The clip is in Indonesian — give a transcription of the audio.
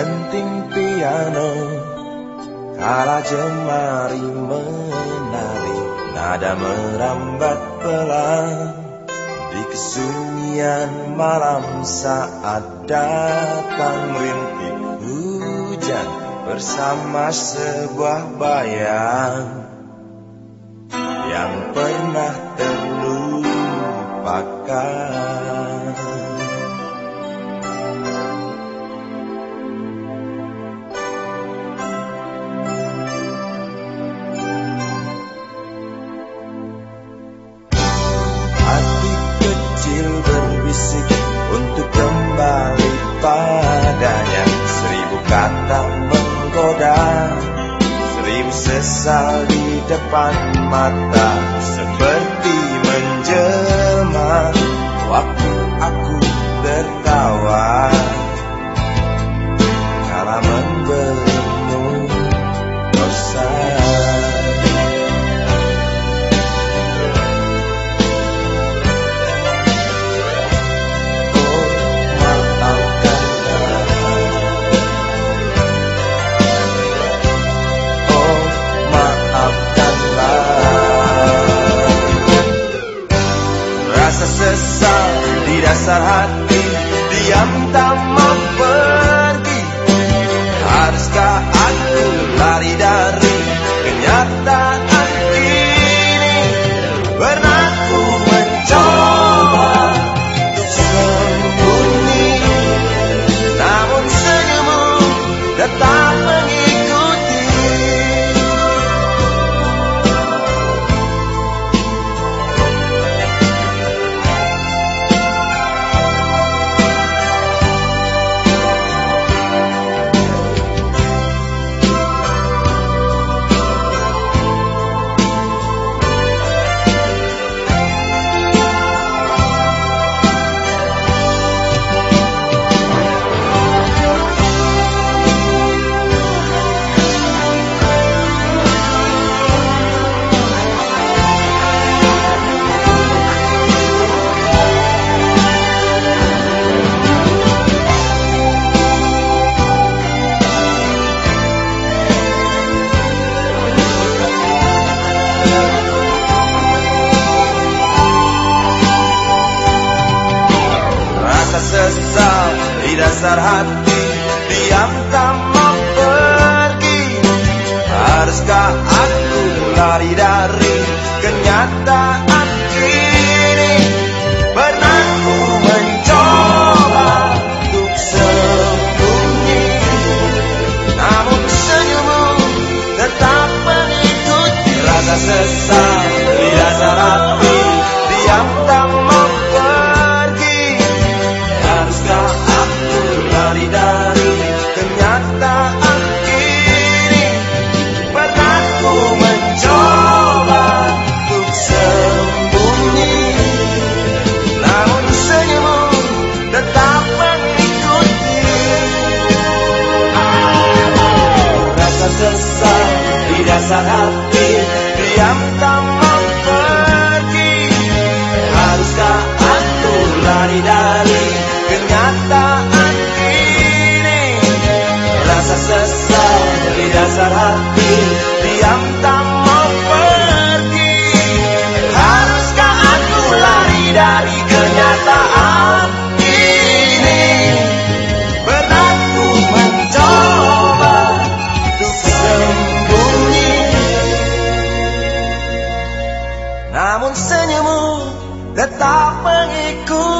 denting piano Kala jemari menari Nada merambat pelan. Di kesunyian malam saat datang rintik hujan Bersama sebuah bayang. Yang pernah terlupakan. Kata menggoda Seribu sesal di depan mata. Seperti nada sesal di dasar hati diam kamu Tetap mengikuti